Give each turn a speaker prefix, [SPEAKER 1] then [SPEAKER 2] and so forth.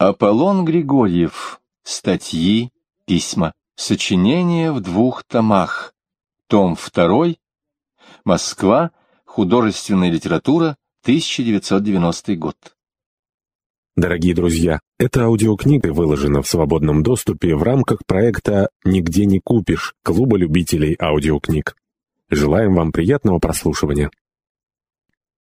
[SPEAKER 1] Аполлон Григорьев. Статьи, письма. Сочинение в двух томах. Том 2. Москва. Художественная литература. 1990 год.
[SPEAKER 2] Дорогие друзья, эта аудиокнига выложена в свободном доступе в рамках проекта «Нигде не купишь» Клуба любителей аудиокниг. Желаем вам приятного прослушивания.